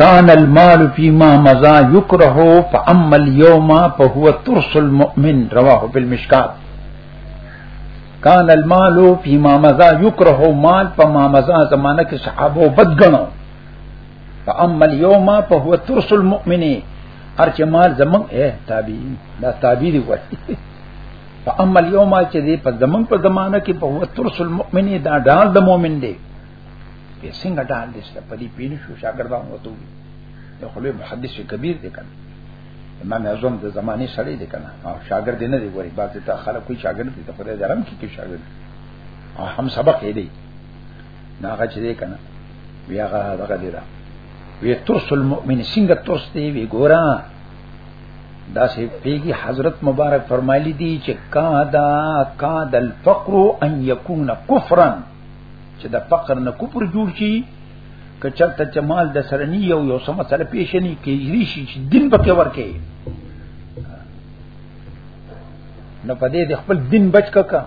کان المال فيما مزا يكره فاما اليوم فهو ترس المؤمن رواه بالمشکات کان المال فيما مزا يكره مال فما مزا زمانہ کې صحابه بدګنو فاما اليوم فهو ترس المؤمن ارچ مال زمن اے تابعی دا تابعی دی وای فاما اليوم چې دې په زمن په زمانہ کې په هو ترس المؤمن دا ډال د مؤمن دی په څنګه ډال دي چې په دې پینې شو شاګردان وته وي د خلوی محدث کبیر دی کنه امام اعظم د زمانه سړی دی کنه او شاګرد نه دی وری بعضی ته خلک کوئی شاګرد دی خدای درم کې کې شاګرد او هم سبق یې دی ناغه چې دی کنه بیا هغه دغه دی دا وی ترس المؤمن څنګه ترس دی وی ګورا دا سه پیږي حضرت مبارک فرمایلی دی چې کا دا کا دل فقر ان یکون کفرن چې د فقر نه کوپر جوړ شي که چرته چې مال د سرنی یو یو سم سره پیش نه کیږي شي چې دین پکې ورکه نو پدې د خپل دین بچ ککا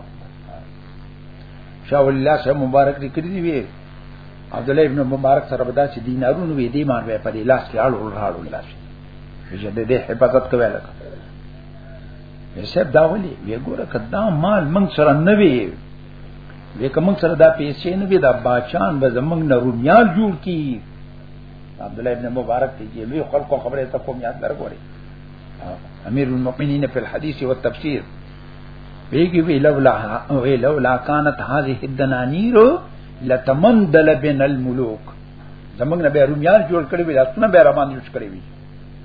شاول الله سره مبارک دې کړی دی وی عبد الله ابن مبارک سره بدا چې دینارونه وی دی مان وی په لاس کې اړ اړ اړ الله شي چې دې حفاظت کوي لکه یې سب داولي وی ګوره کدا مال من سره نه وی دې کوم سره دا پیسې نه وي دا باچان به زمنګ نه رومیان جوړ کی عبد الله ابن مبارک ته جیلوی خلکو خبره ته کوم یاد درګوري امیر المؤمنین فی الحدیث والتفسیر بیگی وی لولا وی لولا کانت هذه الدنانیر لتمندل بین الملوک زمنګ نه به رومیان جوړ کړی وی لاسونه به رمان یوز کړی وی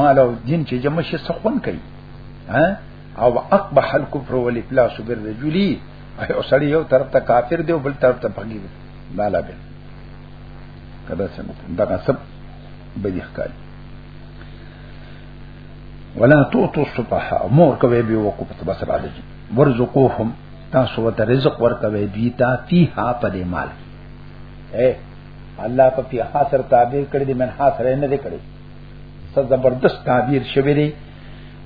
مال او دین چې جمع شي سخون کوي ها او اقبح الكفر والافلاس بالرجلي او سړی یو طرف ته کافر دی او بل طرف ته فقیر دی لا لا به کدا څنګه دا سب به دي ښکاري ولا توتو الصفحاء مور کوي به وقوف بس راځي ورزقوهم تاسو ته رزق ورکوي دوی ته فيها په دې مال اے الله په فيها سر تابع کړی دي من حاصل نه دي کړی څه زبردست تعبیر شوی دی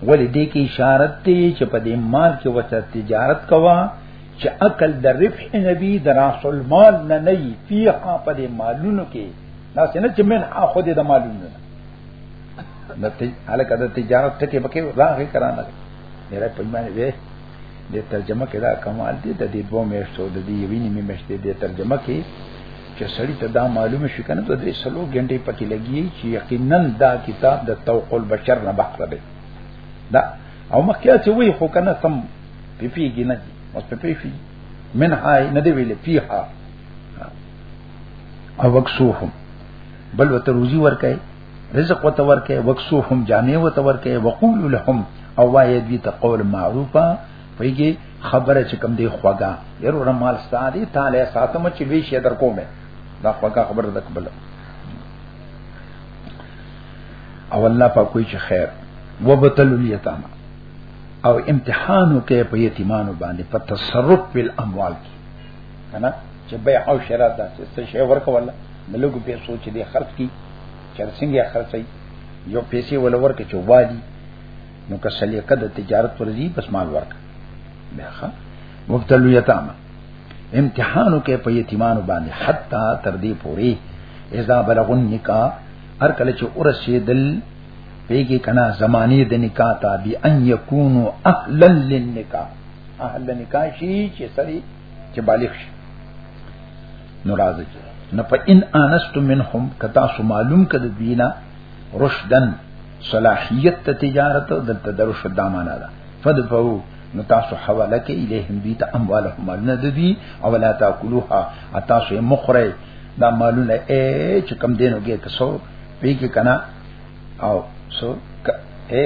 ولې دې کې اشاره دی چې په دې مال کې وته تجارت کوا چې عقل د رفع نبی د راس المال نه نه فیها په دې مالونو کې دا څنګه چې من اخو دې د مالونو نه د تجارت ټکی پکې راغی کرانه نه راځي په معنی د ترجمه کې دا کمال دی د دې دوه میاشتو د دې یوې نیمې میاشتې د ترجمه کې چې سړی ته دا معلومه شي کنه د دې سلو غنټې پکې لګي چې یقینا دا کتاب د توق البشر نه بحر دی دا او مخکې چې وی خو کنه سم پی پی کې نه دي اوس پی پی فی من هاي نه دی ویلې فیها او وکسوهم بل وته روزي ورکای رزق وتور کې وکسوهم جامع وتور کې وقول لهم او وایې دې ته قول معروفه پیږي خبره چې کم دی خوګه یره ور مال ستادي تعالی ساتم چې وی شه در کومه دا خوګه خبره ده قبل او الله په کوئی چې خیر وبتل الیتاما او امتحانو کې په یتیمانو باندې په تصرف په اموال کې کنه چې بيع او شراء داسې څه شی ورکول د لګو پیسو چې د خرڅ کی چر څنګه خرڅي یو پیسې ول ورکه چې وادي نو که سلیقه د تجارت پر دی بس مال ورک بیاخه مبتلو یتاما امتحانو کې په یتیمانو باندې حتا تر دې پوري اذا بلغن نکاح هر کله چې ورسېدل پیږي کنا زمانه د نکاح ته بي ان يكونوا اهلا للنکاح اهل نکاح شي چې سری چې بالغ شي نو راځي نه په ان انستم منهم کتا سو معلوم کده دینا رشدن صلاحیت ته تجارت دلته درو شدا معنا ده فدفعو نو تاسو حواله کې الیهم بی ته اموالهم مالونه د دې او لا تاکلوها تاسو یې مخره دا مالونه اے چې کم دینو کې تاسو پی کې کنا او سو اے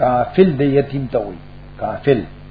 کافل د یتیم ته وي کافل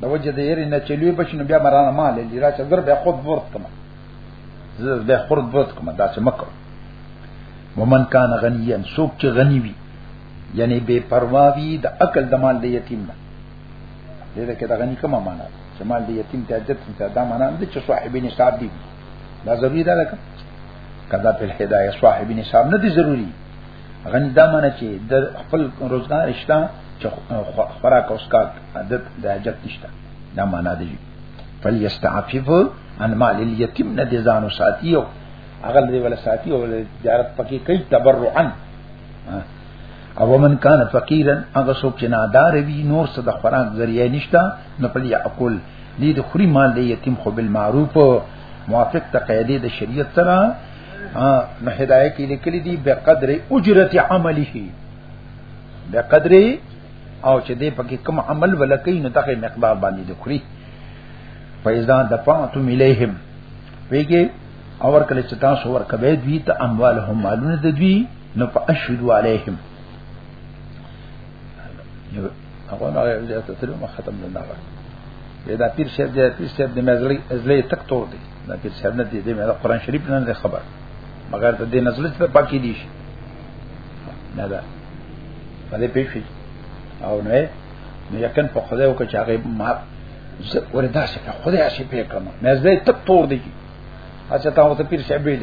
د وجه د یری نه چلیو بچ نو بیا مرانه مال لري را چې در بیا خود ورت کما زه بیا خود ورت کما دا چې مکو ومن کان غنیا سوک چې غنی وي یعنی بے پروا وي د عقل د مال د یتیم نه دغه کې د غنی کومه معنا چې مال د یتیم ته عزت ته دا معنا نه چې صاحب نصاب دی دا ضروری ده لکه کدا په هدايه صاحب نصاب نه دی ضروری غنی دا معنی چې د خپل روزګار شته چې خوراک او اسکاک عادت د حاجت نشته دا معنی دی فلیستعفف ان مال الیتیم نه دي ځانو ساتي او اغل دی ولا ساتي او تجارت پکې کوي تبرعا او من کان فقیرا هغه څوک چې نادار وي نور څه د خوراک ذریعہ نشته نو په دې عقل دې د خوري مال دی یتیم خو بالمعروف موافق ته قاعده د شریعت سره ها نو هدايه کې لیکلي دي به قدر اجرت عمله به قدر او چې دې پکې کوم عمل ولکې نو دغه مقدار باندې دخري فیضا دفعتم الیهم ویګي اور کله چې تاسو ور کوي دوی ته اموالهم مالونه د دوی نو فاشهدوا علیهم هغه نه یو ځای ته تلو ما ختم نه نغړ دا پیر شیخ دی پیر شیخ د مزړی ازلې تک تور دی دا پیر شیخ نه دی د قرآن شریف نه دی خبر مګر ته د نزل ته پاکې دي شي نه دا باندې پیښ او نه نو یقین په خدای او که چاغه ما زه ورې داسې په خدای شي په کوم مې زه تک تور دی اچھا تا ته پیر شیخ ویل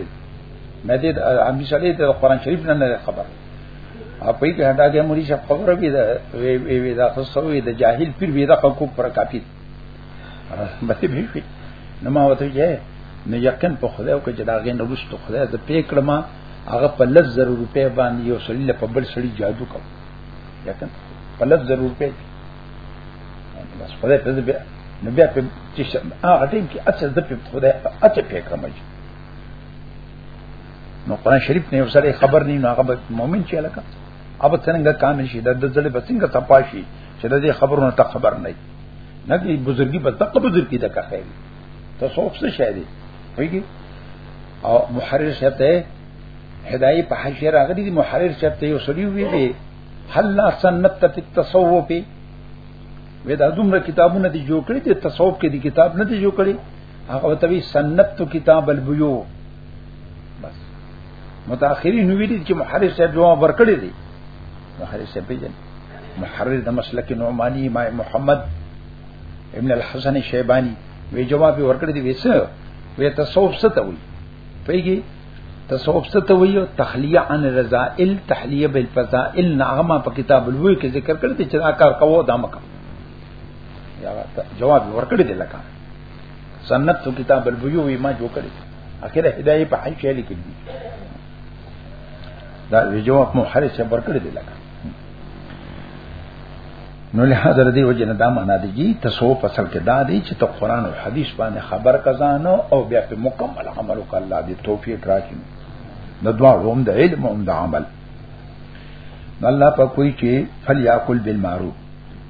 مې دې امي صلی الله علیه وسلم قرآن شریف نه خبر اپې کې هدا کې موري شپ خبره وی دا وی وی وی دا خو سوې د جاهل پیر وی دا خو پر کافی به به وی نو ما وته یې نو یقین په خدای او کې جدا غې نو رښتو خدای ته پېکړه ما هغه په لز ضرور روپې باندې یو سړي له په بل سړي جادو کو یقین په لز ضرور روپې بس خدای ته به نو بیا په چې هغه ټیم کې اڅه د په خدای اڅه پېکړه مې نو قران شریف نه وسره خبر نه نو هغه مؤمن چې لکه اب څنګه کامل شي د دل په څنګه تپاشي چې د دې خبرونو ته خبر نه نه دي بزرګي په تک بزرګي د کخې ته څوک څه شي دي ویږي او محرر صاحب ته هدايه په حاشیه راغلي دي محرر صاحب ته یو سړي وی دي هل لا سنت ته تصوف وې دا دومره کتابونه دي جوړ کړي ته تصوف کې دي کتاب نه دي جوړ کړي هغه ته وی سنت کتاب البیو بس متأخرین نو ویلي چې محرر صاحب جواب ورکړي دي محرر صاحب پیژن محرر د مسلک نعمانی ما محمد ابن الحسن شیبانی وی جواب ورکړي دي وسه وی تصوف څه ته وی پیږي تصوف څه ته وی تخلیه عن رضائل تحلیه بالفضائل نغمه په کتاب الوی کې ذکر کړی چې دا کار کوو دا مکه جواب ورکړي دي لکه سنت تو کتاب البیو ما جو کړی اخر هدايه په حي شي لیکل دي دا جواب مو حارث سے ورکړی دی لکه نو له حضرت دی وجنه دا معنا دی جی تاسو فصل کې دا دی چې ته قران او حدیث باندې خبر کزانو او بیا په مکمل عمل وکړه الله دې توفیق راکړي نو دوا هم د علم او د عمل الله په کوئی چې فلیاکل بالمعروف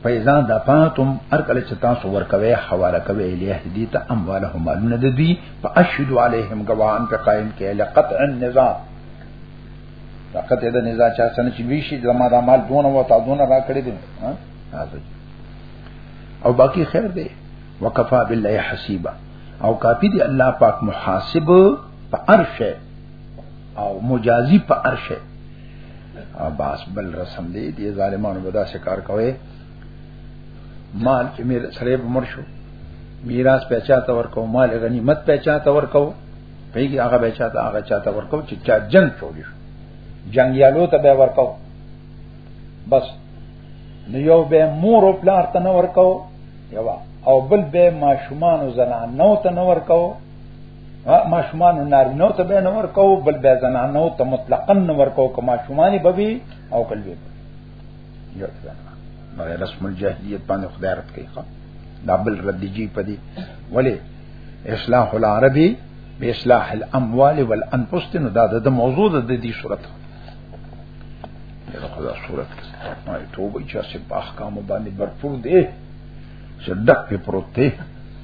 فیضا دفاتم هر کله چې تاسو ورکوي حواله کوي الیه دې ته اموالهم مالونه د دوی فاشهد علیهم گواهان په قائم کې لقطع النزاع فقط دا نزاع چا سن چې ویشي زما د مال دونه و تا دونه را کړی دي او باقی خیر دی وکفا بالله حسیبا او کافی دی الله پاک محاسب په ارشه او مجازي په ارشه عباس بل رسم دی دی ظالمانو بدا سے کار کوي مال چې میر سره به مرشو میراث په چاته ورکو مال غنیمت په چاته ورکو پیږي هغه به چاته هغه چاته ورکو چې چا جنگ چولی شو جنگیالو ته به ورکو بس نو یو به مور او پلار ته نه ورکو یوا او بل به ماشومان او زنان نو ته نه ورکو ما شومان نارینو ته به نور کو بل به زنانو ته مطلقاً نور کو کما شومانی بوي او کلوي یو څه نو رسم الجاهلیت باندې خدای رات کوي خو دا بل رد جی پدی ولی اصلاح العربی به اصلاح الاموال والانفس نو دا د موضوع د دې صورت دا خدا صورت ما ته وایي چې احکام باندې برپور دی چې دک په پروت دی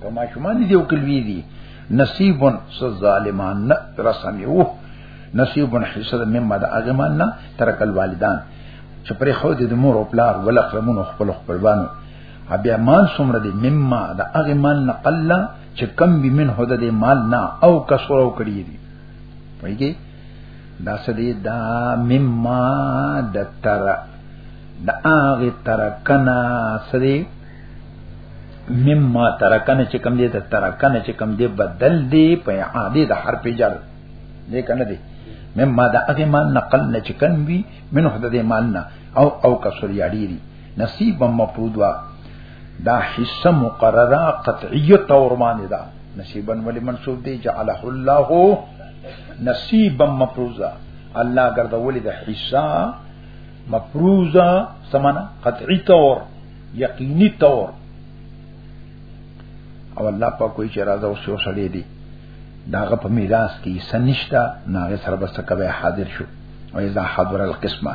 که ماشومان دې یو کلوی دي نصیب سظالمان نه رسمیو نصیب حصہ مما د اغمان نه ترک الوالدان چې پرې خو دې د مور او پلار ولا قرمونو خپل خپلوانو بیا مال څومره دې مما د اغمان نه قلا چې کم به من هدا دې مال نه او کسرو کړی دي وایي دا سدې دا مما د تر د اغه ترکنا سدې مما ترکنه چې کم دې ته ترکنه چې کم دې بدل دې په عادي د حرف جر دې کنه دې مما دا هغه مان نقل نه چې کم وی منه د دې مان نه او او کسر یاډی دي نصیب مفروض وا دا حصہ مقرره قطعیه تور باندې دا نصیبا ولی منصوب دی جعله الله نصیبا مفروضا الله ګرځولې د حصہ مفروضا سمانه قطعی تور یقیني تور او الله په کوئی چې راځو شو سړې دي داغه په میراث کې سنشتا ناغه سره بس کوي حاضر شو او اذا حضر القسمه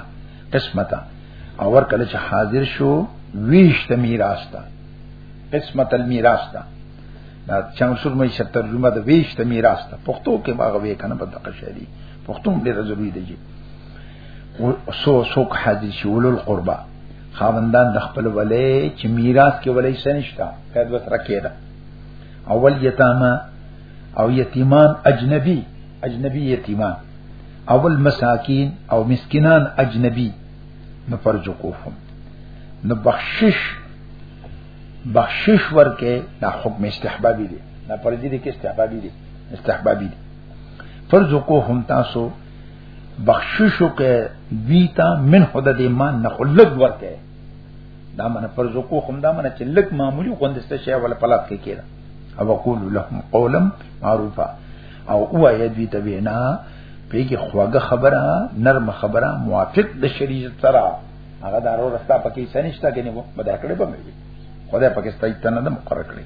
قسمتا او ور کله چې حاضر شو ویش ته میراث تا قسمت المیراث تا دا څنګه شو مې چې ترجمه د ویش ته میراث تا پښتو کې باغ وې کنه په دقه شری پښتو ډېر ضروری دی او سو سو حاضر شي ولول قربا خاوندان د خپل ولې چې میراث کې ولې سنشتا قید وسره کېده اول یتاما او یتیمان اجنبی اجنبی یتیمان اول مساکین او مسکینان اجنبی نو فرزقوهم نو بخشش بخشش ورکه دا حکم استحبابی دی دا پرځی دی کې استحبابی دی استحبابی دی فرزقوهم تاسو بخشش وکي دیتا من خود دې ما نه خلق ورکه دا من پر زکو خم دا من چې لک معمولی غوندسته شی ولا پلات کې کېده او وقول لهم قولا معروفا او او یدوی ته وینا پیګه خواږه خبره نرم خبره موافق د شریعت سره هغه دارو رستا پکې سنشتہ کې نه وو بدا کړې به مې خدای پاکستان ته نه مقرر کړې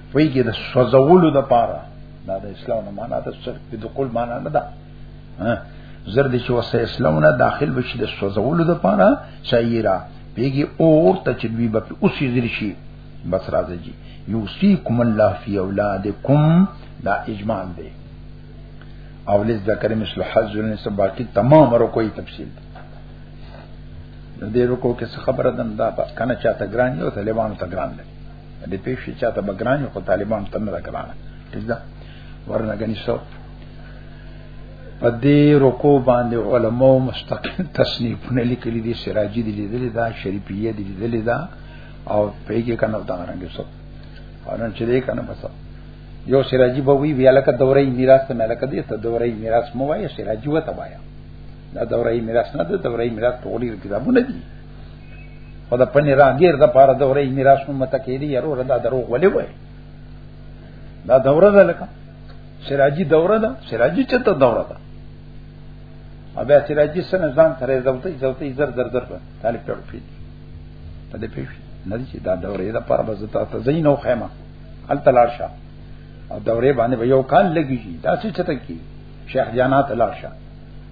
ویګه د سوزولو د پاره دا د اسلام نه معنا ده سر د دخول معنا نه ده زر دي چې وسه اسلام نه داخل بشي د سوزولو د پاره شایرا پیګي اور ته چې دوی به اوسې ذل شي بس راځي جی یوسیکم الله فی اولادکم دا اجمال دی او لز ذکر مثل حظ النسب باقی تمام ورو کوئی تفصیل دی دې رکو کې خبره دم دا کنه چاته ګران یو طالبانو ته ګران دی دې پېښې چاته بګرانه خو طالبان تم نه کړانه دا ورنه غني سو په دې رکو باندې علماو مستقل تصنیفونه لیکلي دي سراجی دي لیدلې دا شریفیه دي لیدلې دا او پیګه کنه دا رنګ سو او نن چې دې کنه بس یو سراجی به وی بیا لکه دورې میراث ته ملکه دي ته دورې میراث مو وایي سراجی وته وایي دا دورې میراث نه ده دورې میراث ټولې کتابونه دي خو د پنی راګیر د پاره د ورې میراث هم مت کېدی یرو دا دروغ ولې وای دا دوره ده لکه سراجی دوره ده سراجی چته دوره ده بیا سراجی سره ځان ترې زوتې زوتې زر زر زر طالب ته ورفي ته دې پیښ نه دي چې دا دوره یې د پاره بزتا ته زین او خیمه ال تلاشه او دورې باندې یو کال لګیږي دا څه چته کی شیخ جانات تلاشه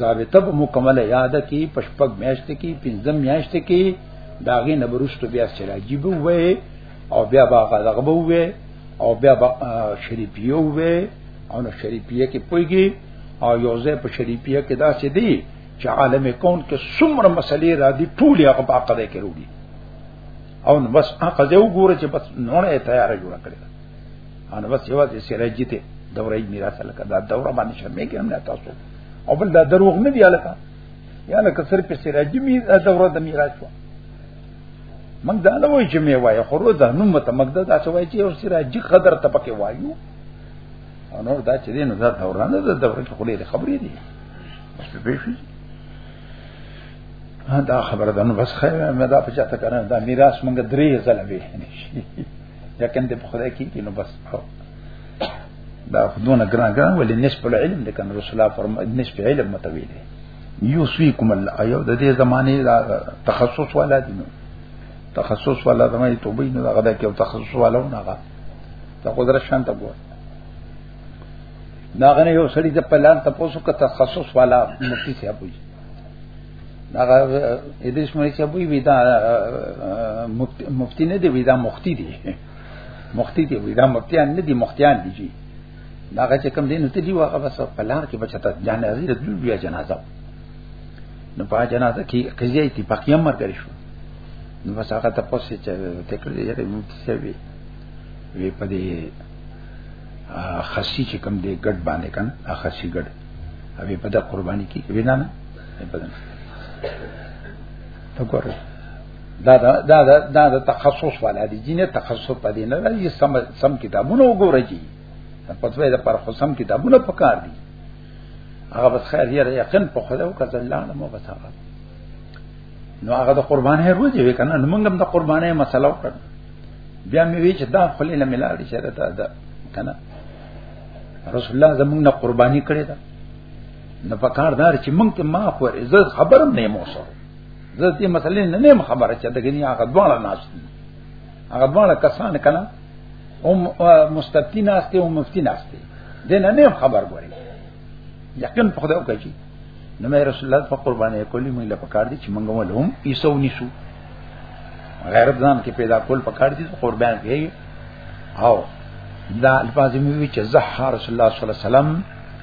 ضابطه په مکمل یاد کی پشپک میاشت کی پنځم میاشت کی داغه نبرست بیا سراجی بو وې او بیا باغ دغه بو وې او بیا با شریفیو وې او نو شریفیه کې پويږي او یوزه په شریفیه کې دا چې دی چې عالم کون کې څومره مسلې را دي ټول یې په عقیده کې وروړي او بس هغه ځای وګوره چې بس نوړې تیار جوړ کړی انا بس یو ځای سره جته دوره میراث لکه دا دوره باندې شمه کې هم نه تاسو او بل دا دروغ نه دی لکه یا لکه سر په سره جې می دوره د میراث و من دا نه وای چې می وای خو روزه نو مت مقدس دا څه وای چې او سره جې قدر ته پکې وایو او نور دا چې دین دا دوره نه دا دوره کې خلې خبرې دي بس په پیښې دا خبره ده نو بس خیر مې دا په چاته کړم دا میراث مونږ درې ځله به نشي یقین دې په خدای کې کې نو بس دا خدونه ګران ګران ولې نسب العلم د کن رسول الله فرم نسب علم متویل یوسیکم الله ایو د دې زمانه دا تخصص والا دي نو تخصص والا زمانه توبې نه غدا کې تخصص والا نه غا دا قدرت شان ته ګور دا غنه یو سړی د پلان تاسو کا تخصص والا مفتی صاحب وي هغه ادریس مړي چې وی وی دا مفتی نه دی وی دا مختی دی مختی دی وی دا مفتیان نه دی مختیان دی جی دا چې کم دین ته دی واغه بس په لار کې بچته جان عزیز د بیا جنازه نو په جنازه کې قضیه اتفاقی امر کړی شو نو بس هغه ته پوسې چې تکړه دی چې مفتی څه وی وی په دې خاصی چې کم دی ګډ باندې کنه خاصی ګډ اوی په د قرباني کې وینا نه وګوره دا دا دا دا, دا, دا تخصص والا دي جنې تخصص پدې نه راځي سم سم کتابونه وګوره جی پتوې دا پر خصم کتابونه پکار دي هغه بس خیر یې یقین په خدا او کذ الله نو بس هغه نو هغه د قربانې روز وی کنه نو موږ هم د قربانې مسله وکړ بیا مې وی چې دا خلې نه ملاړي شرط ده کنه رسول الله زموږ نه قرباني کړې ده نه پکار دار چې مونږ ته ما خو زه خبرم نه مو سره زه دې مسلې نه نیم خبره چې دغه نه هغه دواړه ناس دي هغه دواړه کسان کله هم مستفتی ناس ته او مفتی ناس ته دې نه نیم خبر غوري یقین په خدای وکړي نو مې رسول الله په قربانې کولی مې له پکار دي چې مونږ ولهم ایسو نیسو غیرت ځان کې پیدا کول پکار دي قربان کوي او دا الفاظ مې وی چې زه رسول الله صلی الله علیه وسلم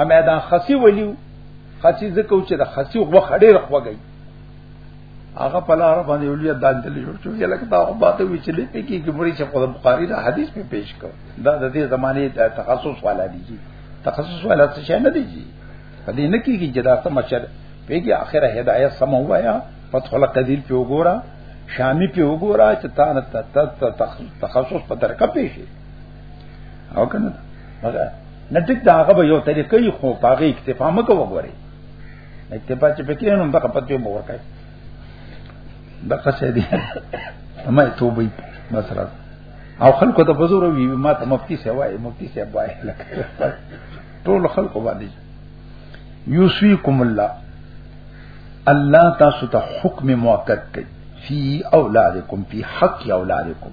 ا میدان خسی ولیو خسی زکو چې د خسی غوخ ډیر خوږی هغه په لار باندې ولیا دال دل جوړ شو یا لکه دا باته وی چې لپی کې کې مړي چې په بخاری دا حدیث په پیش کړ دا د دې زمانه د تخصص والا دی جی تخصص والا څه شي نه دی جی په دې نه کې کې جدا سم مشر پیږي اخره هدایت سم وایا فتح القدیر په وګورا شامی په وګورا چې تا نه تخصص په درکه پیشي او کنه هغه نه ټیک دا هغه به یو طریقې خو پاغه اکتفا مکو وګوري اکتفا چې پکې نو بقا پته مو ورکای بقا سې دي ما توبې مثلا او خلکو ته بزور وی ما ته مفتی سي وای مفتی سي وای لکه ټول خلکو باندې یوسیکم الله الله تاسو ته حکم موقت کوي فی اولادکم فی حق اولادکم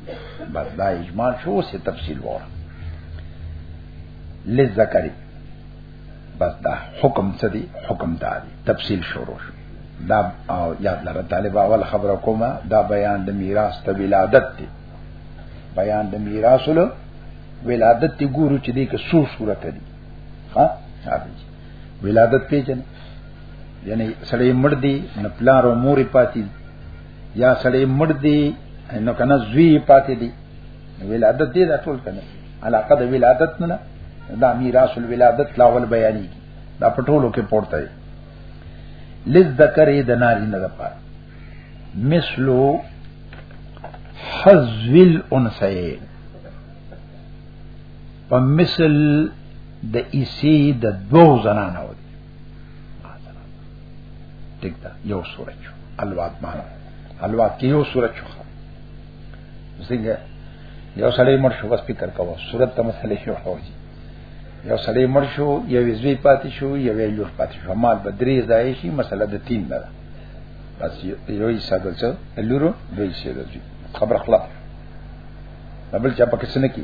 بس دا اجمال شو سه تفصیل وره لذکری بس دا حکم څه دی حکم دا دی تفصیل شروع شو دا او یاد لره طالب اول خبره کومه دا بیان د میراث ته ولادت دی بیان د میراث له ولادت دی ګورو چې دې کې څو صورت دي ها ولادت پیژن یعنی سړی مړ دی نه پلار او مور پاتې یا سړی مړ دی نو کنه زوی پاتې دی ولادت دې دا ټول کنه علاقه د ولادت نه دا میراث الولادت لا ول بیانې دا پټولو کې پورته دی لذکر د ناری نه لپاره مثلو حذل انسین په مثل د ایسی د دوو زنانو دی ټیک دا یو سورج الواد معنا الواد کې یو سورج شو څنګه یو سړی مر شو بس فکر کوو صورت ته مسلې شو راوځي یو سړی مر شو یو زوی پاتې شو یو لور پاتې شو مال بدري ځای شي مسله د تین ده بس یو یې ساده څه لورو دوی شي خبر خلاص بل چا پکې څه نه کی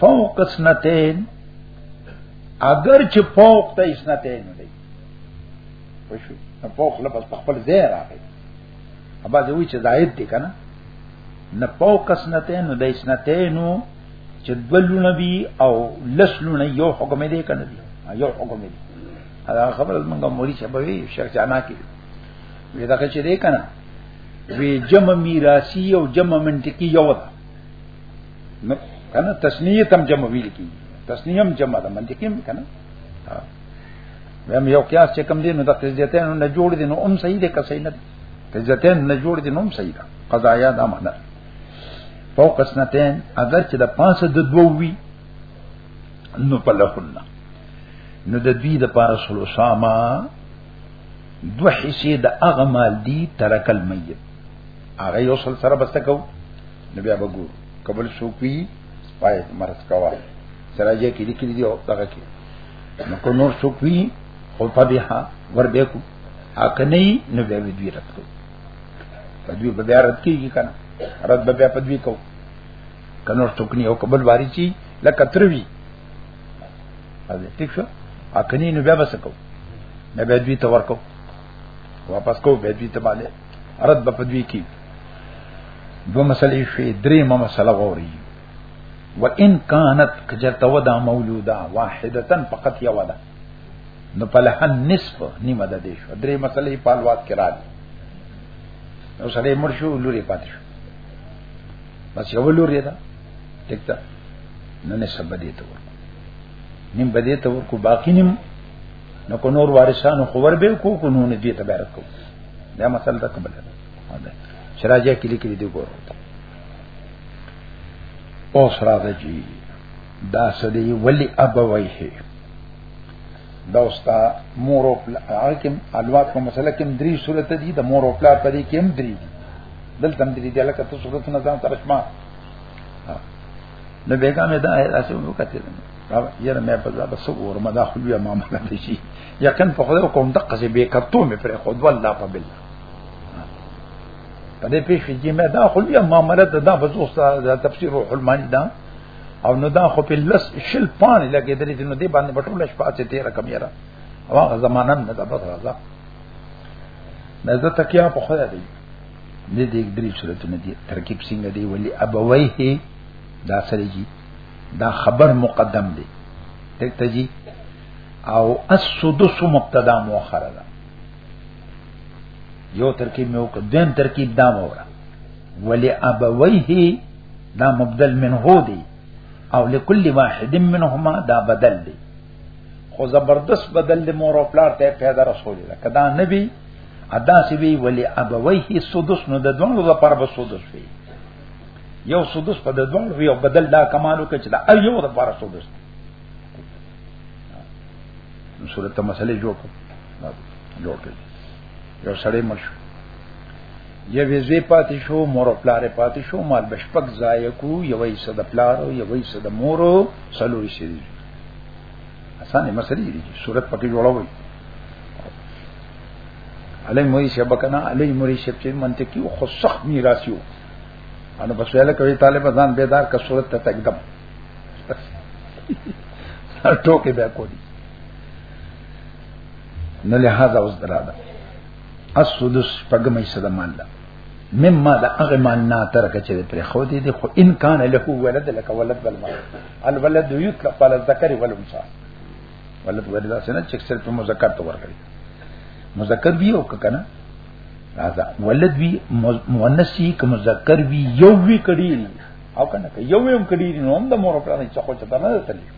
فوق اسنتين اگر چې فوق ته اسنتين دی وشو نو فوق لپس په خپل ځای راغی ابا دوی چې زائد دی کنه نه فوق اسنتين نو د اسنتين چې دلونه بي او لسلونه یو حکم دی کنه دی یو حکم دی دا خبره موږ موري چې به شیخ جانا کې وی دا چې دی کنه وی جمع میراثی او جمع منطقی یو ده نو کنه تسنیه تم جمع ویل کی تسنیه هم جمع ده منطقي هم کنه ویم یو قیاس چې کم دین نو د قضیتین نه جوړ دي نو هم صحیح ده که صحیح نه ده قضیتین نه جوړ دي نو هم صحیح ده قضایا دا معنا فوق اسنتین اگر چې د 5 د دوه وی نو په لهن نو د دوی د پاره سلو ساما دو حصے د اغمال دی ترکل میت هغه یو سل سره بسته کو نو بیا به ګور قبل سو پی پای مرز کوا سره یې کې لیکلي دی او هغه کې نو کو نور سو پی خو په بها ور به کو حق نه نو بیا به دوی رات کو په دوی به بیا رات کیږي کنه رات به بیا په دوی کو کنور ټوکنی او قبل واری چی لکه تروی اځه ٹھیک شو اکنی نو بیا بس کو نو بیا دوی تور کو واپس کو به دې ته باندې رد په دې کې دو مسلې شوې درې ما مسله غوري وان كانت کجرت ودا مولودا واحده فقط یو ده نو په له نصف نیمه ده دې شو درې مسلې په الواد کې راځي نو سړی مر شو لوري پاتې شو بس یو لوري ده ټیک ده نو نسب دې ته ورکو نیم بدې ته ورکو باقی نیم نو کو نور وارثانو خبر به کو کو نو نه دي ته بیرته کو دا مسله ده کومه ده شراجه کلی کلی دی ګورو او سره ده جی دا سدی ولی ابویه دا اوستا مور او پلار کې الوات په مسله کې درې صورت دي د مور او پلار په دې کې هم درې دي دلته هم درې دي لکه ته صورت نه ځان ترشمه نو بیګا مې دا اسو وکتل یره مې په ځا بس ورما دا خو بیا ما مله دي شي یقین په خدای کوم دقه سي به کپتو مې پر خود والله په بالله په دې پیښې کې مې دا خو بیا ما مله دا بس اوس دا تفسیر روح المانی دا او نو دا خو په لس شل پان لګېدلې دي نو دې باندې بټول شپه چې تیر کم یره هغه زمانن نه دا بس راځه نه زه تکیا په خدای دی د دې درې صورتونه دي ترکیب څنګه دی ولی ابویه دا سره جی دا خبر مقدم دی دلته جی او السدس مبتدا مؤخره ده یو ترکیب مې وکړ دیم ترکیب دا وره ولی ابویه دا مبدل منه دی او لكل واحد منهما دا بدل دی خو زبردست بدل دی مور او پلار ته پیدا رسول ده کدا نبی ادا سی وی ولی ابویه سدس نو د دوه د پر به سدس وی یو سدس په د دوه وی او بدل دا کمالو کې چې دا ایو د پر سدس نو صورت ته مسئله جوړ کړ جوړ کړ یو سړی مرشو یو ویزه پاتې شو مور او پلار پاتې شو مال بشپک ضایع کو یو یې صد پلار او یو یې صد مور سلوې شي اسانه مسئله دي صورت پکې جوړوي علی مری شب کنا علی مری شب چې منطقي او خصخ میراثیو انا بس ویل کوي طالب ځان بیدار کا صورت ته تقدم هر ټوکې بیا کوي نو لہذا اوس دراده السدس پګمې صدا مان لا مما دا هغه مان نه تر کچې پر خو دې دي خو ان کان له ولد لك ولد بل ما الولد یطلق على الذكر والانثى ولت وردا سنه چې صرف مذکر ته ورکړي مذکر وی او کنه راځه ولد وی مؤنث وی که مذکر وی یو وی کړي او کنه که یو هم کړي نو هم د مور په اړه څه خو چته نه تللی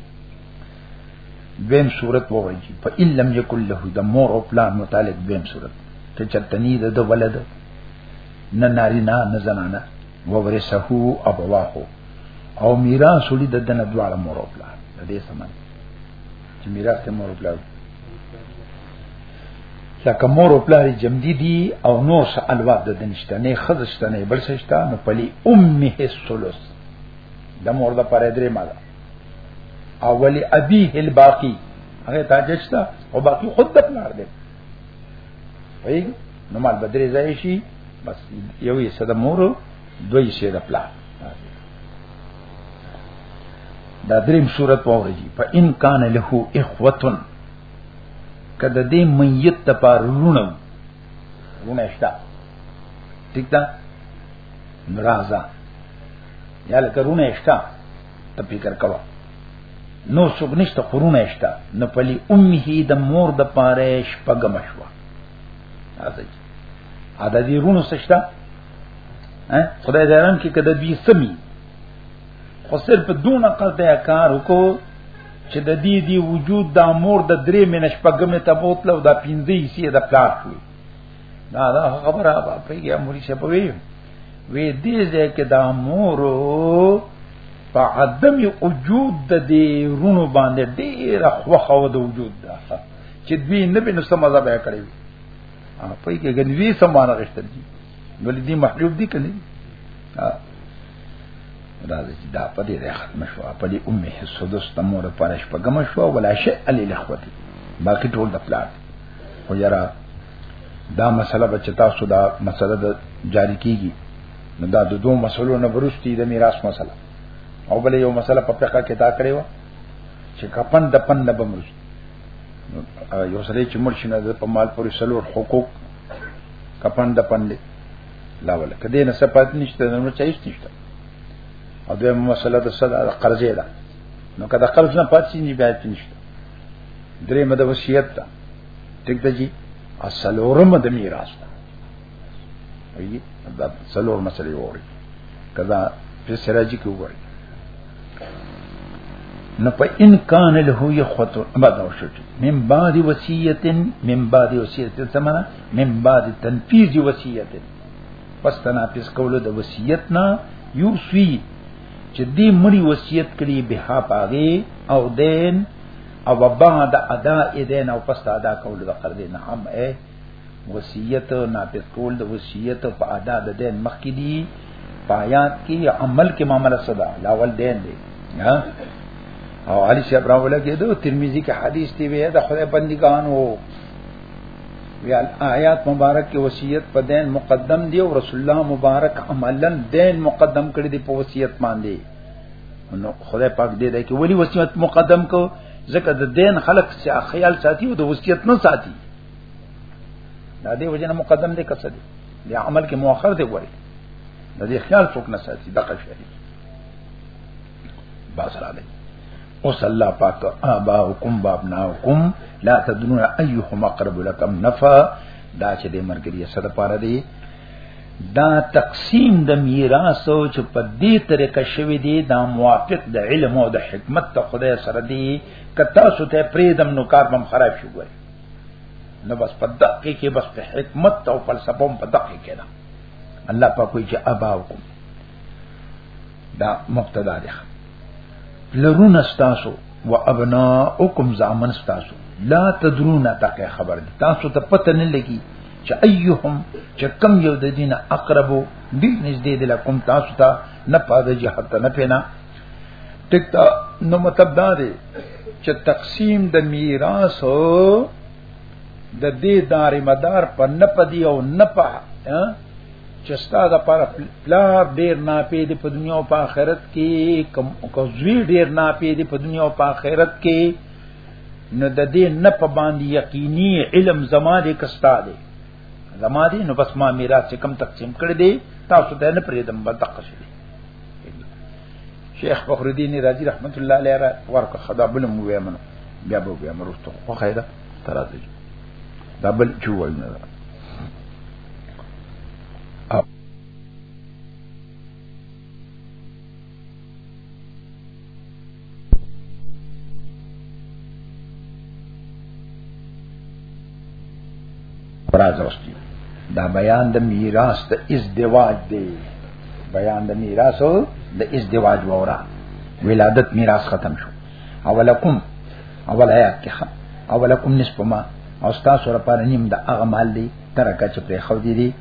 بیم صورت وایي په ان لم یکل له د مور او پلان متعلق بیم صورت ته چتنی د ولد نه نارینا نه زنانه وورثه ابواه او میراث ولې د دنه دواړه مور او پلار د دې سمن چې میراث ته مور او پلار لکه مور او پلار جمدی دي او نور څه الواد د دنشته نه خزشته نه بل شته نو پلی امه الثلث د مور د پرې درې مال او ولی ابيه الباقي هغه تاجشتا او باقي خود د پلار دی وایي نو مال بدرې ځای شي بس یو یې صد مور دوی شه د پلا دا دریم صورت پورږي فإن کان له اخوتن کده دې میت ته پارونه ونه شتا ٹھیک ده ناراضه یا لکه رونه شتا ته فکر کوا نو څوک نشته قرونه شتا نه پلی امه د مور د پاره شپګم شوا راځي ا د دې رونو سشته خدای دې رحم کې کده بي سمي خو صرف دون قضا کار وکړو چې د دې دی وجود د امور د درې مینه شپږمه ته بوتلو د پنځه حصے د پلان شوی دا دا خبره په یې اموري شپوي وې دې ځکه د امور په عدم وجود د دې رونو باندې ډېر خوخه و د وجود ده چې دوی نه بنو سم مذهب کړی په کې ګنوي سمانه غشتل دي نو دې محجوب دي کني دا چې دا په دې ده ختم شو په دې امه سدس تمور پر شپه ګم شو ولا شي علي الاخوتي باقي ټول د پلاټ خو یرا دا مسله بچ تاسو دا مسله د جاری کیږي نو دا د دوه مسلو نه برستی د میراث مسله او بل یو مسله په فقہ کې دا کړی و چې کپن د پن نه بمرستی یو سړی چې مړ شي نه په مال پورې سلور حقوق کپن د پندې لا ولا کدی نه سپات نشته نو چا هیڅ نشته او د مسله د صدا قرضې ده نو کدا قرض نه پات شي نه بیا نشته درې مده وصیت ده ټیک ده جی اصلورم د میراث ده وی دا څلور مسلې ووري کدا په سراجی کې ووري نه په ان کان له یو خطو بعد او شو من بعد وصیت من بعد وصیت سمنا من بعد تنفیذ وصیت پس تنافس کولو د وصیت نه یو سوی چې دې مړی وصیت کړي به ها پاغه او دین او بعد ادا دین او پس ادا کولو د قرض نه هم وصیت نافذ کول د وصیت په ادا د دین مخ کې دي پایات کې عمل کې معاملې صدا لاول دین دی ها او علی صاحب راوله کې دو ترمذی کې حدیث دی وی د خدای بندگان وو وی آیات مبارک کې وصیت په دین مقدم دی او رسول الله مبارک عملا دین مقدم کړی دی په وصیت باندې نو خدای پاک دې ده کې ولی وصیت مقدم کو ځکه د دین خلق سي خیال ساتي او د وصیت نه ساتي دا دې وجنه مقدم دې کسه دې دې عمل کې مؤخر دې وایي د دې خیال څوک نه ساتي دغه شی باز را دی اوس الله پاک اباؤکم بابناؤکم لا تدرون ايهم اقرب لكم نفع دا چې د مرګري سره پاره دی دا تقسیم د میراث او چې په دې طریقه شوی دی دا موافق د علم او د حکمت ته خدای سره دی کته سو ته پریدم نو کار بم خراب شوی نو بس په دقیق کې بس په حکمت او فلسفه په دقیق کې ده الله په کوئی چې اباوکم دا مبتدا ده لرون استاسو و ابناؤکم زامن استاسو لا تدرون تکه خبر دي تاسو ته پته نه لګي چې ايهم چې کم یو د دینه اقربو دې نږدې دلکم تاسو ته نه پاده جهته نه پینا ټیک دا نو مطلب دا دی چې تقسیم د میراث د دې دار مدار په نه پدی او نه په چې ستاسو لپاره پلار ډیر ناپې دی په دنیا او په آخرت کې کم کوزوی ډیر ناپې دی په دنیا او په آخرت کې نو د دې نه په باندې یقیني علم زما دې کستا دی زما دي نو بس ما میراث چې کم تقسیم کړی دی تاسو ته نه پرې دم بل تقسو دي شیخ فخر الدین رازی رحمت الله علیه را ورکه خدا بل مو ویمنه بیا به بیا مرستو خو خیره ترازی دا بل جوړ نه ده فراز اوستی دا بیان د میراث د ازدواج دی بیان د میراث او د ازدواج وورا ولادت میراث ختم شو اولکم اول آیات کې خم اولکم نصف ما او تاسو لپاره نیم د اغمال دی ترکه چې پرې خو دي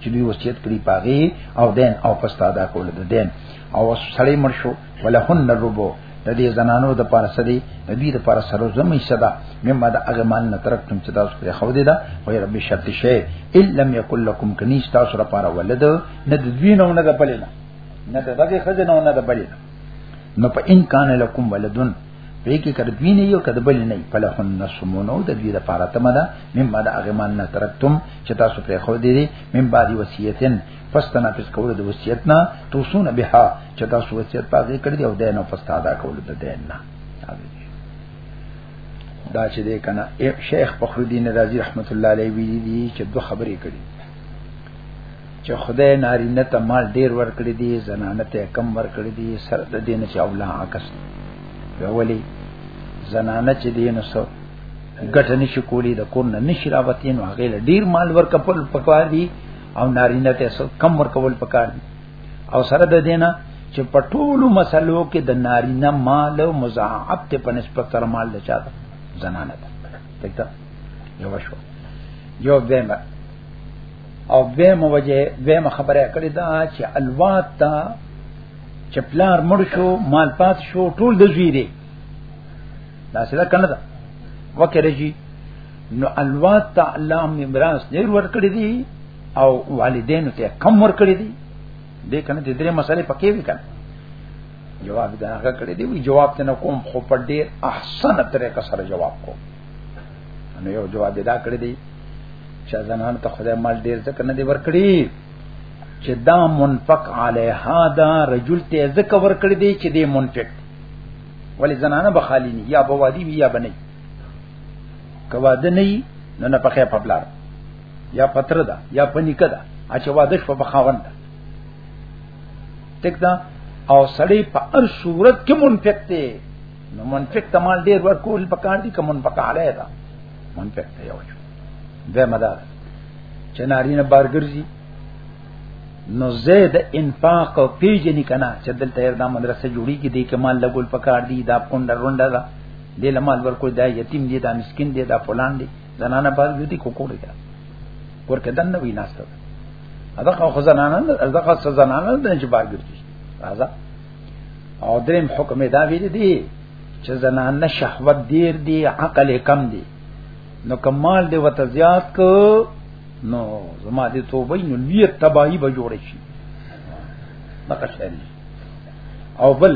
چې دوی وصیت کړی پاغي او دین او پستا دا کول د دین او سړی مړ شو ولهن الربو د دې زنانو د پاره سدي د دې د پاره سره زمي صدا مما د اغمان نه ترکتم چې تاسو په خو دې دا وای رب شرط شی ان لم یکل لكم کنيش تاسو لپاره ولد نه د دوی نه نه د بلنه نه د دغه خزنه نه د بلنه نو په ان کان لکم ولدن په کې کړه دوی نه یو کده بل نه په لهن نسمونو د دوی د پاره تمه ده مم بعد اغمان نه ترکتم چې تاسو پرې خو دې دي مم بعد وصیتن فستنا پس کول د وصیت نه توسون بها چې تاسو وصیت پاګه کړی دی او دین او فستا ادا کول د دین نه دا چې دې کنه شیخ فخر الدین رازی رحمت الله علیه ویلي دي چې دوه خبرې کړي چې خدای نارینه ته مال ډیر ورکړي دي زنانه ته کم ورکړي دي سره د دین چې اولا عکس ویولي زنانه چې دین سو ګټه نشي کولی د کور نه نشي راوتی نو هغه ډیر مال ورکول پکار دي او نارینه ته سو کم ورکول پکار دي او سره د دینه چې په ټولو مسلو کې د نارینه مال او مضاعف ته په نسبت تر مال د چا زنانه ده دلته یو شو یو دیمه او به موجه به خبره کړی دا چې الوات تا چې پلار مړ شو مال پات شو ټول د زوی دی دا څه کنه دا وکړه جی نو الوات تا الله هم میراث نه ور کړی دی او والدین ته کم ور کړی دی دې کنه دې درې مسلې پکې وی کنه جواب دا هغه کړی دی وی جواب ته نه کوم خو په ډیر احسن طریقه سره جواب کوم نو یو جواب دا کړی دی چې زنان ته خدای مال ډیر ځکه نه دی ورکړي چې دا منفق علیها دا رجل ته ځکه ورکړي دی چې دی منفق ولی زنانه بخالی نه یا بوادی وی یا بنی کوا د نه نه نه پخې په بلار یا پتر دا یا پنیکه دا اچ وادش په بخاوند تک دا او سړی په هر صورت کې منفق دی نو منفق ته مال ډیر ورکول پکار دي کوم منفق علی دا منفق ته یو شو ده مدار چې نارینه بارګرځي نو زید انفاق او پیجنې کنا چې دلته یو دا مدرسه جوړی کې دې کې مال لګول پکار دي دا پوند رونډه دا دې لمال ورکول دا یتیم دي دا مسكين دي دا فلان دي زنانه باز دي کو کوړي دا ورکه دنه وی ناشته دا خو زنانه دا خو زنانه د جبار ګرځي راځه او دریم حکم دا ویل دي چې زنان نه شهوت ډیر دي عقل کم دي نو کمال دی وته زیات کو نو زما دې توبې نو لوی تباہی به جوړ شي مکه شری او بل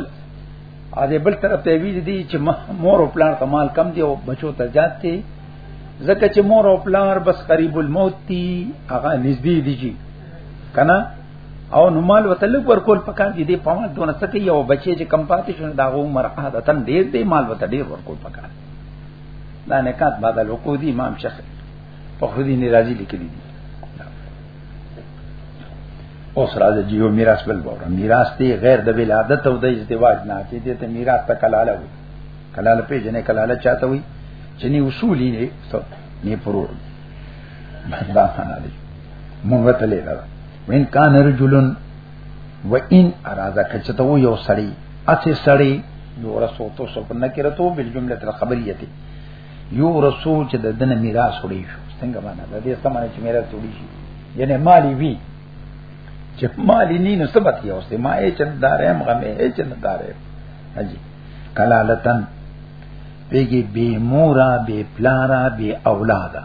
ا دې بل طرف ته ویل دي چې مور او پلان کمال کم دي او بچو ته زیات دي ځکه چې مور او پلار بس قریب الموت دي هغه نږدې دي جی کنه او نو مال وتلک ورکول پکار دي د پامه دونه سکه یو بچي چې کم پاتې شونه دا غو عمر عادتن ډیر دی مال وته ډیر ورکول پکار دا نه کات بعد له کو دي امام شیخ په خو دي ناراضي لیکلي دي اوس راځي جیو میراث بل بوره میراث دی غیر د ولادت او د ازدواج نه چې دې ته میراث ته کلاله وي کلاله په جنې کلاله چاته وي چې نه اصول نه نه پرور دا نه دی مونږ ته لیدل وین کان رجلن و ان اراده کچته و یو سړی اته سړی یو رسو تو سو په نکره تو بل جمله تر خبریه دی یو رسو چې د دنه میراث وړي شو څنګه باندې د دې سمانه چې میراث وړي شي یعنی مالی وی چې مالی نه نو سبت یو سه ما یې چندارې مغمه یې چندارې اجي کلالتن پیګي بی مورا بی پلارا بی اولادا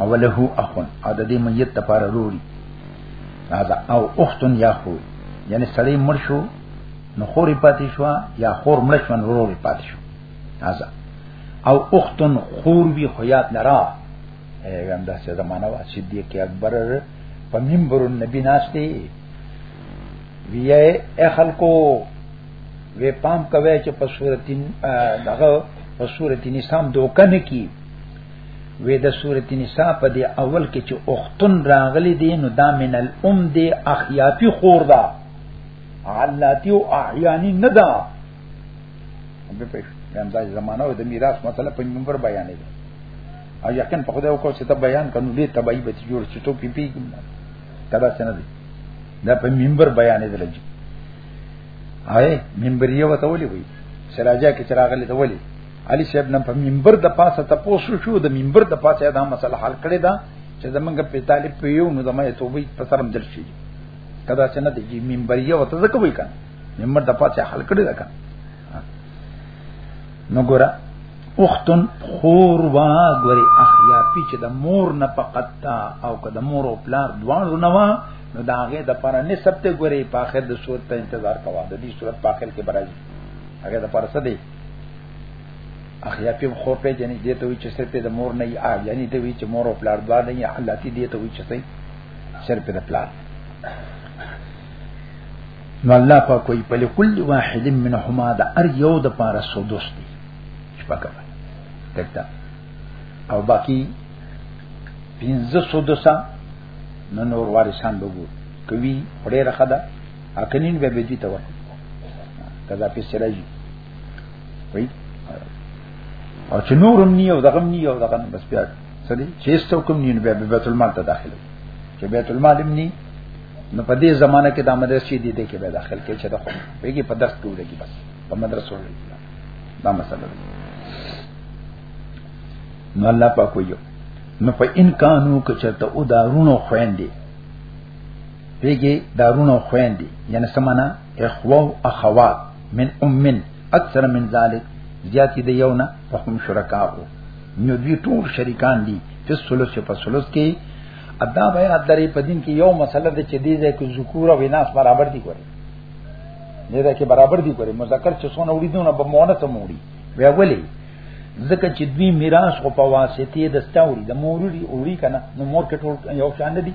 اوله اخون او د دې میت لپاره روري راځه او اختن یا خو یعنی سړی مړ شو نو خوري پاتې شو یا خور مړ شو نو روري پاتې شو راځه او اختن خور وی خو یاد نه را هم دا څه زمانہ وا صدیق اکبر په منبر النبی ناشته ویه ای خلکو وی پام کوي چې په صورتین دغه په صورتین سم دوکنه کی وې د سورۃ النساء په دې اول کې چې اختن راغلي دي نو دا من الام دي اخیاتی خور ده علاتی او احیانی نه ده به پېښ هم دا زمانہ او د میراث مسله په منبر بیانې ده او یقین په خدای وکړو چې ته بیان کنو دې تبعی به جوړ چې ټو پی پی کدا څنګه دي دا په منبر بیانې ده لږ آئے منبریه وته ولي وي سراجا کې چراغ لته ولي علي صاحب نن په منبر د پاسه تاسو شو د منبر د پاسه دا مسله حل کړی دا چې زمونږ په طالب په یو نو زموږ توبې په سرم دل شي کدا چې نه د منبر یو ته ځکه وای کنه منبر د پاسه حل کړی دا کنه نو ګوره اختن خور وا ګوره اخیا پی چې د مور نه پقتا او که د مور او پلار دوانو نه وا نو دا هغه د پر نسبت ګوره په اخر د صورت ته انتظار کوا د دې صورت په اخر کې برازي هغه د پر څه دی اخیا په خور په جنې دې ته وی چې سر په د مور نه یا یعنی ته وی چې مور او پلار دوا نه یا الله تی دې ته وی چې سر په د پلار نو الله په کوئی په لكل واحد منهما د ار یو د پاره سودوس دی شپږه دکتا او باقی پینځه سودوسا نو نور وارثان بګو کوي ډېر خدا اقنین به بدی ته وایي کذا په سره جی وایي او چې نورم نیو دغه نیو دغه بس بیا سړي چې څو کوم نیو بیا بیت المال ته داخله چې بیت المال هم نی نو په دې زمانہ کې د مدرسې دې دې کې به داخل کې چې دا خو پیږي په درس کې ولګي بس په مدرسو ولګي دا مسله ده نو الله پاک ویو نو په ان کانو کچته او دارونو خويندې پیګي دارونه خويندې یعنی سمانا اخوه او اخوات من امن اکثر من ذلک زیاتی د یو نه په هم شرکاو نو دوی ټول شریکان دي په سلوس په سلوس کې ادا بیا درې په دین کې یو مسله ده چې دې ده کې ذکور او اناث برابر دي ګوري نه ده کې برابر دي ګوري مذکر چې څونه وړي دونه به مؤنث هم وړي بیا ولي ځکه چې دوی میراث خو په واسطه د ستوري د موروري وړي کنه نو مور کې ټول یو شان دي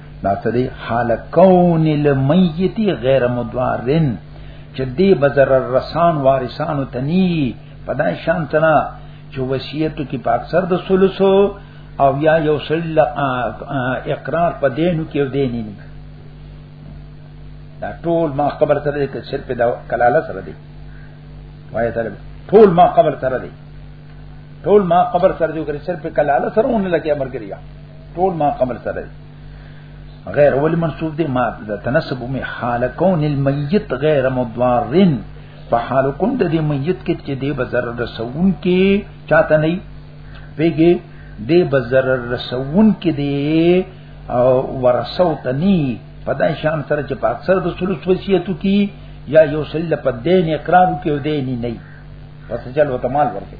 دا څه دی حال کون المیت غیر مدوارن چې دې بزر رسان وارثانو تنی پدای شان تنا چې وصیت کې په اکثر د سلسو او یا یو سل اقرار په دینو کې دیني نه دا ټول ما قبل سره دي چې صرف دا کلاله سره دي وایي طالب ټول ما قبل سره دي ټول ما قبل سره دي چې صرف کلاله سره ونه لکه امر کړی ټول ما قبل سره غیر ول منصوب دی ما د تنسب می حال کون المیت غیر مضارن په حال کون د دې میت کې چې دی بزر رسون کې چاته نه ویږي دی بزر رسون کې دی او ورسو تنی په دای شان سره چې په اکثر د سلوس وصیتو کې یا یو سل په دین اقرار کې او دین نه پس چل وته مال ورکړي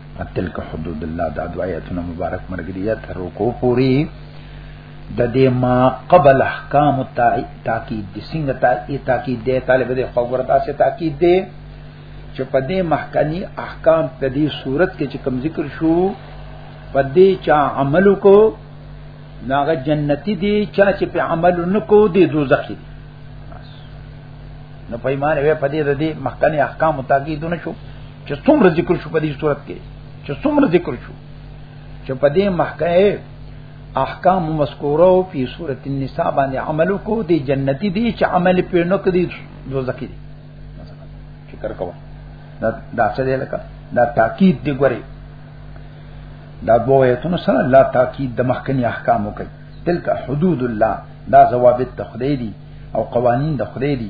تلک حدود الله دا دعا آیاتونه مبارک مرګري یا تر رکو پوری د دې ما قبل احکام تاکید د څنګه تاکید دی طالب دې خبر تاسو تاکید دی چې په دې محکمي احکام په دې صورت کې چې کوم ذکر شو په دې چا عمل کو ناغه جنتی دی چا چې په عمل نکو دی دوزخ دی نو په ایمان وې په دې د دې محکمي احکام تاکید نه شو چې څومره ذکر شو په دې صورت کې چې څومره ذکر شو چې په دې محکمه احکام مذکوره او په صورت النساء باندې عمل کو دي جنتی دي چې عمل په نو کې دي دوزخي دي فکر کوه دا دا څه دی لکه دا تاکید دی ګوري دا دوه ایتونو سره لا تاکید د مخکنی احکامو کوي تلک حدود الله دا ضوابط د خدای دي او قوانین د خدای دي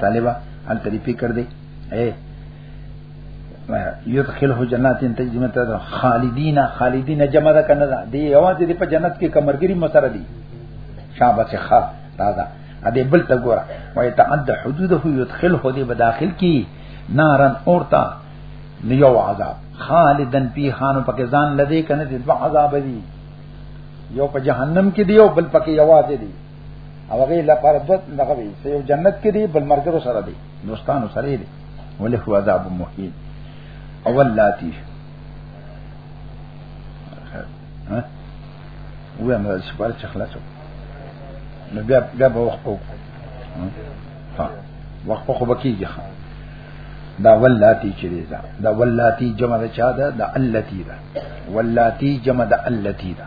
طالبا ان تری فکر دی اے یدخله جنات تجری من تحتها خالدین خالدین جمع ده کنه ده دی یوان دې په جنت کې کمرګری مسره دی شابه څه ښا راځه ا دې بل ته ګوره وای تعد حدوده یدخله دې په داخل کې نارن اورتا نیو عذاب خالدن پی خانو پکې ځان لدی کنه دې دوا عذاب دی یو په جهنم کې دی او بل پکې یوازې دی او هغه لپاره د دغه وی چې یو جنت کې دی بل مرګرو سره دی دوستانو سره دی ولې هو عذاب مهین اول لاتی ها و هم د سپار چې خلاصو نو بیا بیا به وخت وو ها وخت خو بکیږي دا ولاتی چې دا دا ولاتی جمع د چا ده دا التی ده ولاتی جمع د التی ده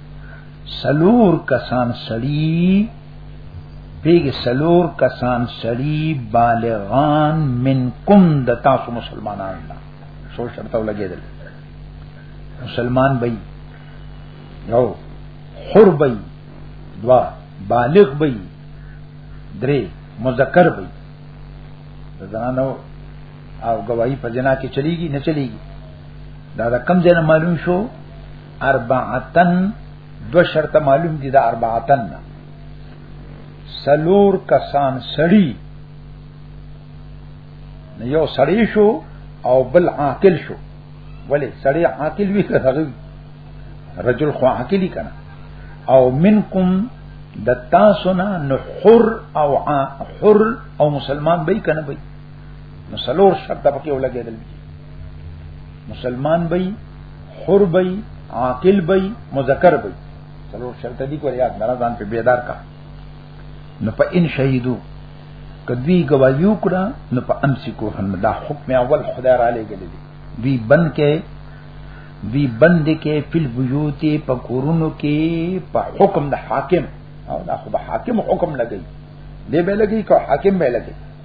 سلور کسان سړی پیګ سلور کسان سړی بالغان منکم د تاسو مسلمانان دا سو شرط ولګیدل مسلمان بئی یو حر بئی دوا بالغ بئی درې مذکر بئی د زنانو او گواہی په جنا کې چلیږي نه چلیږي دا د کم ځای معلوم شو اربعتن دو شرط معلوم دي دا اربعتن نه سلور کسان سړی یو سړی شو او بل عاقل شو ولی سړی عاقل وی کړه رجل خو عاقلی کنه او منکم د تاسو نه حر او حر او مسلمان به کنه به نو سلور شرط پکې ولګېدل مسلمان بې حر بې عاقل بې مذکر بې سلور شرط دي کو یاد نه ځان په بیدار کا نو په ان شهیدو کدی گواہیو کړه نو په امسکو هم دا حکم اول خدای را لګل دي دی بن کې دی بند کې فل بیوت په کورونو کې په حکم د حاکم او دا خو به حاکم حکم لګي دی به لګي کو حاکم به لګي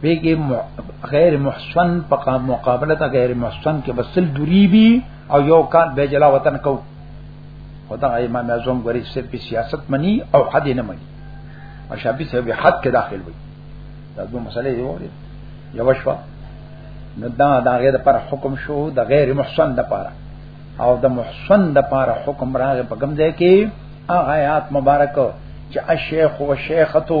بیگی غیر محسن په مقابله ته غیر محسن کې بسل دوریبی او یو کال به جلا وطن کو خدا امام اعظم غری صرف سیاست منی او حد نه منی او شابی صاحب حد کې داخل وي دا دوه مسلې دی وره یو شوا نو دا دا غیر پر حکم شو د غیر محسن د پاره او د محسن د پاره حکم راغی په کوم ځای کې هغه آیات مبارک چې الشیخ و شیختو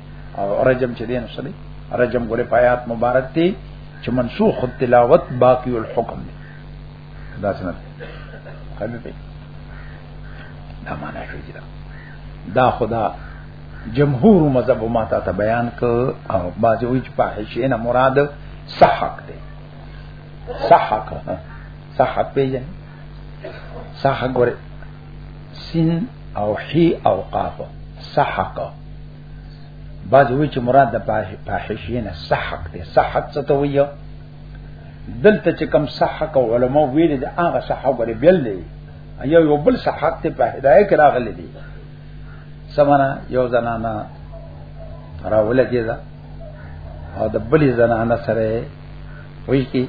او رجم چې دین سره رجم ګوره پایات مبارک دی چې منسوخ التلاوت باقی الحکم دی دا څنګه خبرې په دا معنا شوی دا دا خدا جمهور مذهب ما ته بیان ک او بعضی وی چې فاحشه نه مراد صحق دی صحق صحق پیژن صحق ګوره سین او حی او قاف صحق بعض وی چې مراد د فاحشې نه صحق دی صحق څه ته ویو دلته چې کم صحق او علما ویل د هغه صحق غره بیل دی یو یو بل صحق ته په هدايه کې راغلي دي سمانا یو زنانا راوله کېده او د بلی زنانه سره وی کی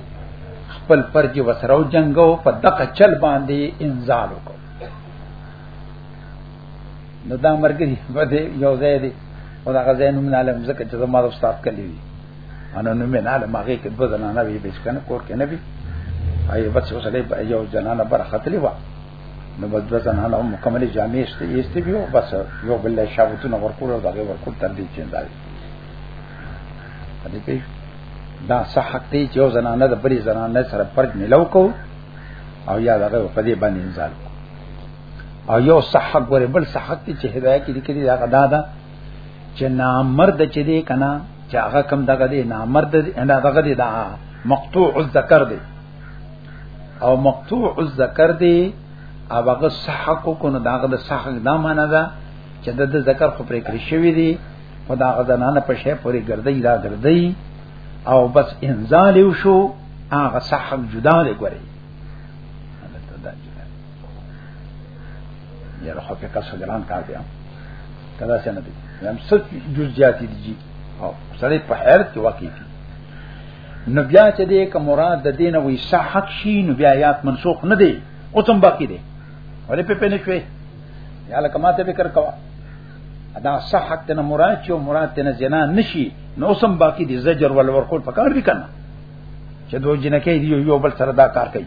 خپل پرجی وسرو جنگو په دقه چل باندې انزال وکړ نو دا مرګري په دې یو ځای دی او دا غزا نوم نه علم زکه چې زما د استاد کلی وي انا نوم نه علم هغه کې په ځنا نه وی بچ کنه کور کې نه وی اي بس وسله یو جنانه بر خطلې و نو بس د جنانه مکمل جامع است ایست بیو بس یو بل شابتونه ورکول او دغه ورکول تر دې چې انداز دې پیښ دا صح حق دی چې یو زنانه د بری زنانه سره فرق ملو کو او یا دغه په دې باندې انزال کو او یو صح حق ګوره بل صح حق چې هدايه کې لیکلي دا غدا ده چې نامرد چې دی کنه چې هغه کم دغه دی نامرد دی نه دغه دی دا مقطوع الذکر دی او مقطوع الذکر دی او هغه صح حق کو نه داغه د صح حق دا معنا ده چې د ذکر خو پرې کړی شوی دی په دا غزنانه په شی پوری ګرځي دا ګرځي او بس انزال یو شو هغه صحب جدا دی ګوري یاره خو په کسه ګران کار دی کدا څنګه دی هم څه جزئیات دي جی او سړی په حیرت کې واقع کی نو بیا چې دې کوم مراد د دینه وی صحت شي نو بیا یات منسوخ نه دی او تم باقی دی ولې په پنه شوي یا لکه ماته فکر کوا ادا صحت نه مراد چې مراد ته نه زنا نشي نو سم باقی دی زجر ول ورکول پکار دی کنه چې دوه جنکې دی یو بل سره دا کار کوي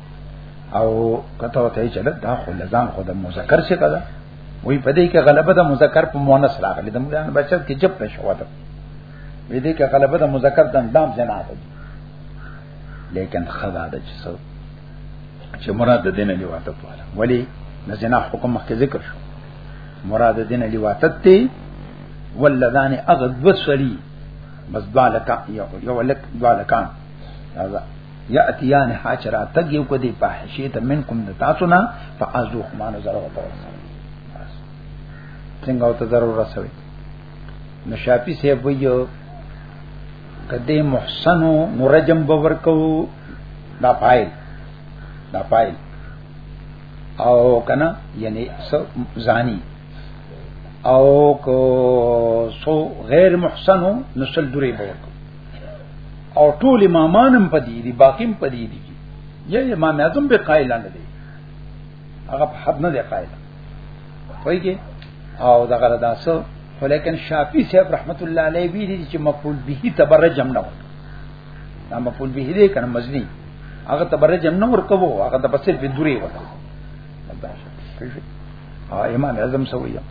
او کته وته چې دا خو لزان خو د مذکر څه کړه وی په دې کې غلبه د مذکر په مؤنث راغلی د مولان بچت کې جب په شو ده وی دې کې غلبه د مذکر د اندام زنا ده لیکن خدا د چې څو چې مراد دین دی واته پواله ولی د زنا حکم مخکې ذکر شو مراد دین دی واته تی ولذان اغد وسری بس دعا لکان یو لک دعا لکان یاتیان حاجرا تګ یو کدی پاحشه ته منکم د تاسو نه فازو خمانو ضرور ته ورسوي څنګه ته ضرور رسوي نو شافی سی ویو کدی محسنو نورجم باور کو دا پایل دا پایل او کنا یعنی زانی او کو سو غیر محسنو نسل دوری باور کو او ټول امامانم په دې دي باقیم په دې دي یا امام اعظم به قائل نه دي هغه په حد نه دی قائل وایي او دا غره داسو ولیکن شافعی صاحب رحمت الله علیه وی دي چې مقبول به تبرجم نه وایي دا مفعول به دې کنه مزنی هغه تبرج هم نور کوو هغه د بسې بدوري وته امام اعظم سویا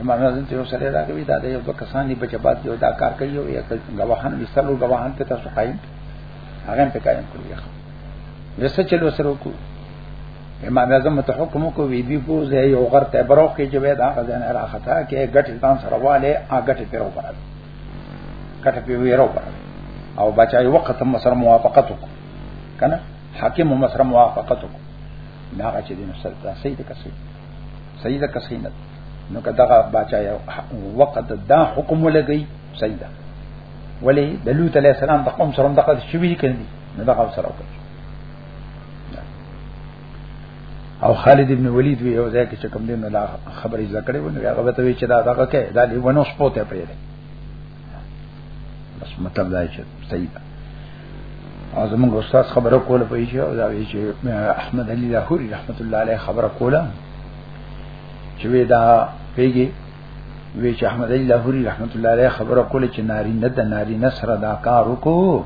امام اعظم چې سره دا کوي دا د یو دوه کسان دی بچ بعد یو دا کار کوي او یو غواهان دي سلو غواهان په تاسو قائم هغه په قائم کوي وسه چلو سره کو امام اعظم ته حکم کو وی بي بو زه یو غر ته برو کې چې ودا غزنه را خطا کې غټ ځان سره والے ا غټ پیرو پر غټ پیرو پر او بچای وخت هم سره موافقت وک کنه حاکم هم سره موافقت وک دا چې دین سره سید کسي صحیح ده کسې نه نو کداغه بچا یو وخت دا حکم ولګي صحیح ده ولی د لوط علی السلام د قوم سره دغه شوی کړي نو دغه سره وکړي او خالد ابن ولید وی یو ځای کې چې کوم دین نه خبرې ذکرې ونه هغه ته وی چې دا دغه کې دا لیونو سپوته پرې بس مطلب دا چې صحیح ده او زمونږ استاد خبره کوله په یوه او دا چې احمد علي لاهوري رحمت الله علیه خبره کوله چې دا پیږي وی چې احمد علي لاهوري رحمت الله علیه خبره کوله چې ناری نه د ناری نه سره دا کار وکړو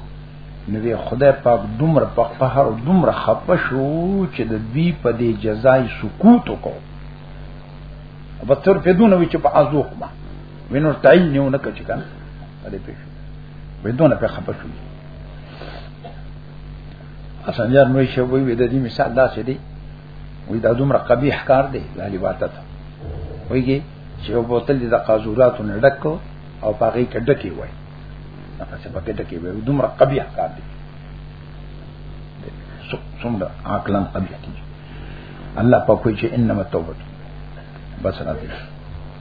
نو وی خدای پاک دومره په قهر او دومره خپه شو چې د دوی په دې جزای سکوت وکړو په تر په دونه وی چې په ازوخ ما وینو تای نیو نه کچ کنه دې په بدون په خپه شو حسن یار نوې شو وی د دې مثال دا څه دی وی دا دومره قبیح کار دی لالی واته ته ویږي چې یو بوتل د قازوراتو نه ډک او پاغې کډکی وای هغه څه پکې ډکی وای دومره قبیح کار دی څومره عقلن قبیح دي الله په کوی چې انما توبه بس راځي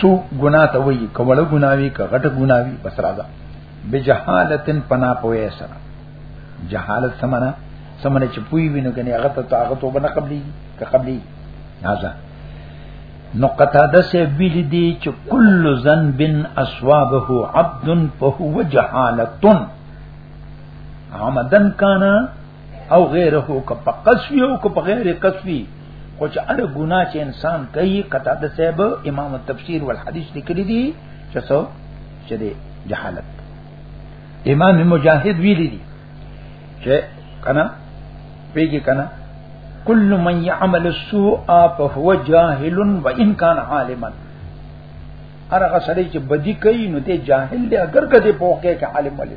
سو ګنا ته وای کومړ ګناوي که غټ ګناوي بس راځه بجهالتن پنا پوي سره جهالت سمنا سمنا چې پوي وینو کني هغه ته طاقت وبنه قبلي که قبلي هاذا نو قتاده سے بیل دی چې کل ذنب اسوابه عبد فهو جهالتن عمدن کانا او غیره که په قصوی او که په غیر قصوی خو چې هر ګناه چې انسان کوي قطع د صاحب امام التفسیر والحدیث لیکلی دي چې څو چې د جهالت امام مجاهد ویلی دي چې کنه پیږي کنه کل من يعمل السوء فهو جاهل وان كان عالما هر هغه سړی چې بدی کوي نو ته جاهل دی اگر کده پوهه کې عالم ولې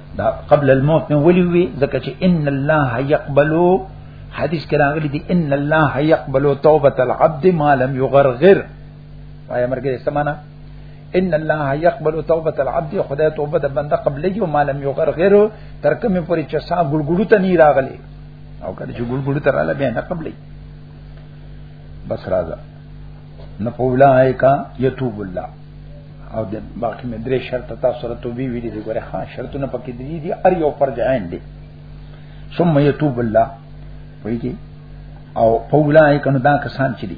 دا قبل الموت نه ولي وي ځکه چې ان الله يقبلو حدیث کې راغلي دي ان الله يقبلو توبه العبد ما لم يغرغر وایا مرګ یې سمانا ان الله يقبل توبه العبد خدای توبه د بنده قبلې او ما لم يغرغر تر کومه پورې چې صاحب ګلګلو ته نه راغلي او کله چې ګلګلو ته رااله بیا نه قبلې بس راځه نفولائکا یتوب الله او د باقی مې درې شرط تاسو سره توبې ویلې دي ګوره ها شرطونه پکې دي دي ار یو فرض عین دي ثم یتوب الله وایي او پولای کنه دا کسان چې دي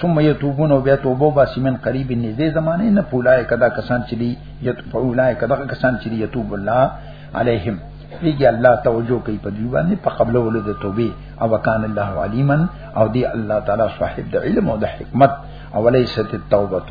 ثم یتوبون او بیا توبه باسي من قریب نږدې زمانه نه پولای کدا کسان چې دي یت پولای کدا کسان چې دي یتوب الله علیهم دیږي الله توجه کوي په دی باندې په قبل ول د توبې او وکان الله علیمن او دی الله تعالی صاحب د علم او د حکمت او ليست التوبه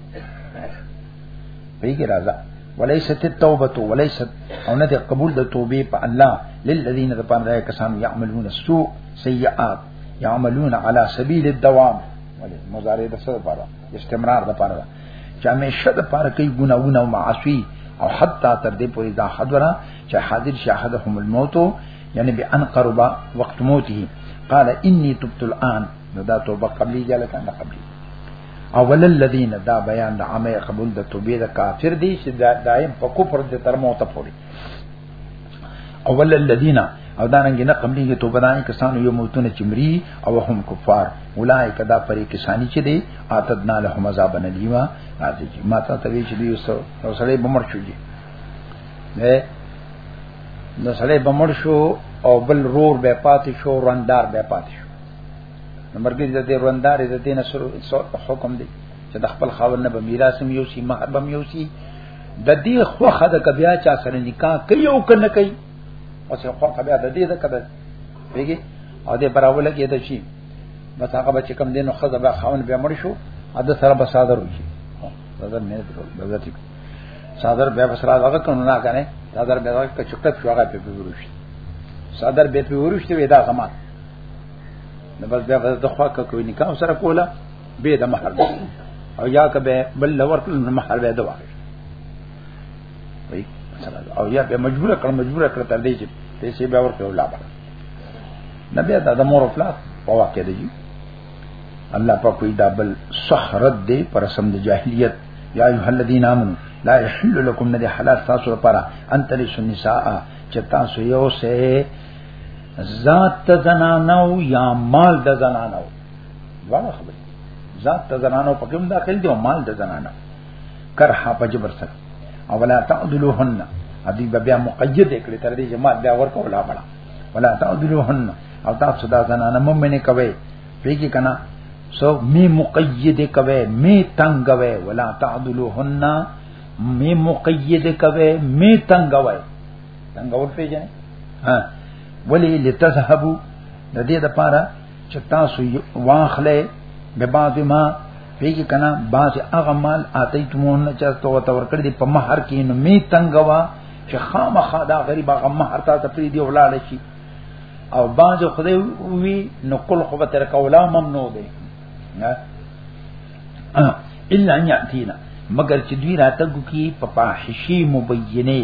پیګه راځه وليست التوبه وليست او نه قبول د توبې په الله للذین تبان راي کسان يعملون السوء سيئات يعملون على سبيل الدوام ولې مضارع د سره لپاره استمرار د لپاره چې همیشه د لپاره کوي ګناونه او معاصي او حتی تر دې پورې دا حضره چې حاضر شاهدهم الموت یعنی به ان قربا وقت موته قال انی تبت الان نو دا توبه قبلی جاله کنه قبلی اول الذين دا بیان د عامه قبول د توبې د کافر دی چې دا دایم په کفر د تر موته پوري اول الذين او دا رنګ نه قبليږي توبه دانه کسانو یو موتونه چمري او هم کفار اولایک دا پرې کسانی چې دی اتدنا لهم عذاب نلیما راځي ما ته ته چې دی او سړی بمر شوږي نه نو سړی بمر شو او بل رور به پاتې شو رندار به پاتې شو نو مرګي د دې روندار د دې نه سره حکم دی چې د خپل خاور نه به میراث هم یو شي مہر به هم یو شي د دې خوخه د کبیا چا سره نکاح کوي او کنه کوي او چې خوخه بیا د دې د کده ویږي او دې براول کې د شي بس هغه بچ کم دین خو خزه به خاون به مړ شو ا د سره به صادر وشي صادر نه درو دغه ټیک صادر به بس را هغه کنه نه کنه صادر به هغه کچټ شو هغه په پیورو شي صادر به پیورو شي ودا زمان نو بس بیا به د خوا کوي نکاح سره کوله به د مہر او یا کبه بل لور کله نو مہر به دوا وي او یا به مجبور کړ مجبور کړ تر دې چې پیسې به ورکړي ولا به نبی دا د مور خپل په واقع دی الله په کوئی دا بل سحرت دی پر سم د جاهلیت یا ایه الذین آمنو لا یحل لكم ندی حلال تاسو لپاره ان تلش النساء چې تاسو یو سه ذات ته زنانو یا مال د زنانو واړه خبرې ذات ته زنانو په کوم داخل دی او مال د زنانو کرها په جبر سره او ولا تعذلوهن ادي بیا مقید کړي تر دې جماعت بیا ورکو ولا بڑا ولا تعذلوهن او تاسو دا زنانه ممنه کوي پیږي کنا سو می مقید کوي می تنگوي ولا تعذلوهن می مقید کوي می تنگوي څنګه ور پیژنې ها ولی لتذهبو د دې د پاره چې تاسو واخلې به بعد ما پیږي کنا باز هغه مال آتی تمون چې تو ته ور کړی په مہر کې نو می تنگوا چې خامخا دا غریب هغه مہر تا ته پری دی ولاله شي او باز خدای وی نو کل خو به تر کولا ممنوع دی نه الا ان یاتینا مگر چې دوی راتګو کې په فاحشی مبینه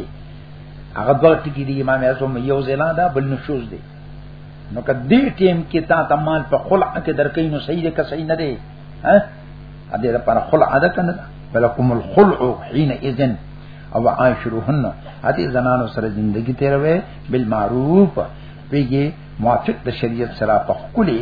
هغه دوه ټکی دی امام اعظم یو زلا دا بل نشوز دی نو کدی ټیم کې تا تمال په خلع کې درکې نو صحیح ده که صحیح نه دی ها ا دې لپاره خلع ده کنه بلکم الخلع حين اذن او عاشرهن اتی زنانو سره زندگی تیروي بالمعروف پیږي موافق د شریعت سره په خولي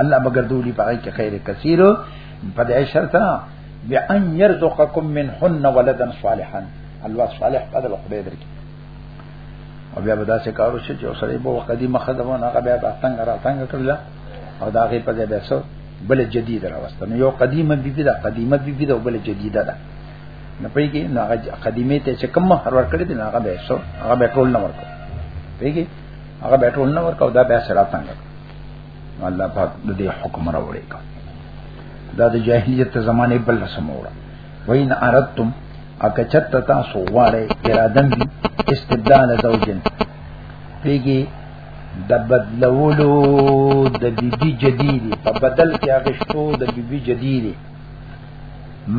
الله بغردولی پای کې خیر کثیر په دې شرط بیا ان يرزقکم منهن ولدا صالحا الله صالح په دغه خدای درکې او بیا به دا څه کارو شي چې اوسره به وقدي مخدمه نه هغه بیا به څنګه را څنګه کړل او دا غي په دې به څو بل جدید راوسته نو یو قدیمه بیبی دا قدیمه بیبی دا بل جدیده ده نه پیږي نو هغه قدیمه ته چې کوم هر ور کړی دی هغه به څو هغه به ټول نه ورکو پیږي هغه به ټول نه ورکو دا به سره څنګه الله پاک د دې حکم راوړي دا د جاهلیت زمانه بل سموړه وین اردتم اکه چت تاسو غواړی ارادم دي استبدال زوجن پیږي د بدلولو د بیبي جدید په بدل کې اغشتو د بیبي جدید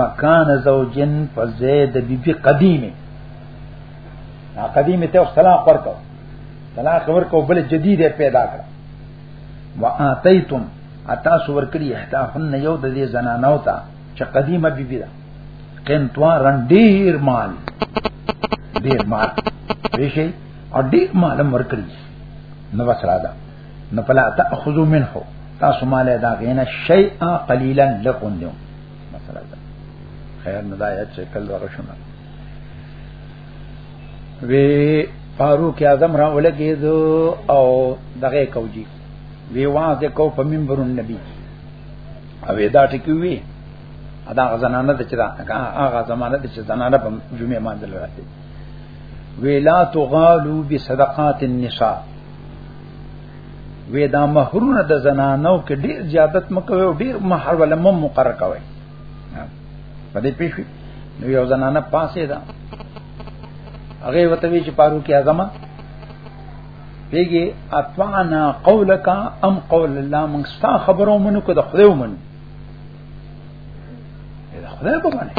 مکان زوجن فزید بیبي قدیمه قدیمه ته اختلاف ورکړ طلاق خبر کو بل جدید پیدا کړ واتیتم اتا سور کړي احتافن یو د دې زنانو ته چې قدیمه بیبی ده قنتوا رندیر مال ډیر مال ویشي او ډیر مال ورکړي نو بس را ده نو فلا تاخذو منه تاسو مال دا غینا شیئا قلیلا لکم دیو مثلا خیر نه دا یا چې کله ورشنه وی فاروق اعظم را ولګید او دغه کوجی وی واز کو په منبر النبی او دا ټکی وی ادا غزنانه چې دا هغه زمانه چې زنانه په جمعه باندې راځي ویلا تغالو بصدقات النساء وی دا مہرونه د زنانو کې ډیر زیادت مکوي او ډیر مہر ولمم مقرر کوي په دې پیښې نو یو زنانه پاسې ده هغه وته وی چې پارو کې اعظم پیږي اطعنا قولک ام قول الله من ستا خبرو منو کو د خدای ومنو دا خدای په باندې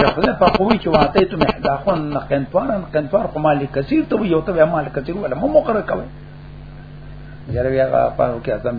یا خدای په قوی چې واته ته محدا خون نه قنطارن قنطار خو مال کثیر ته یو ته مال کثیر ولا مو مقرر کوي یاره بیا په کې اعظم